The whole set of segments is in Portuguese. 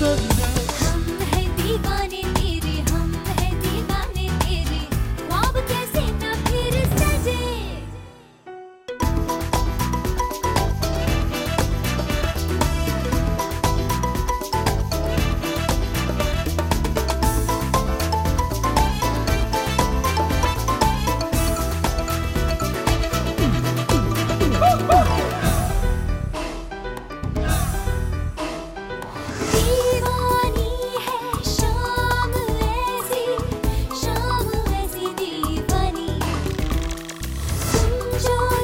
shut Joy.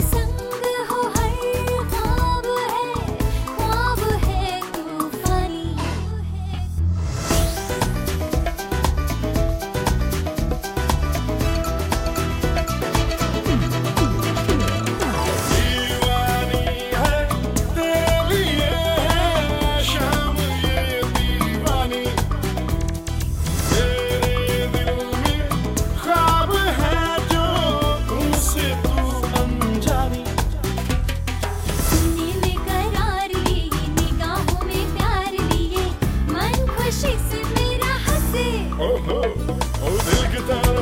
Oh, will getan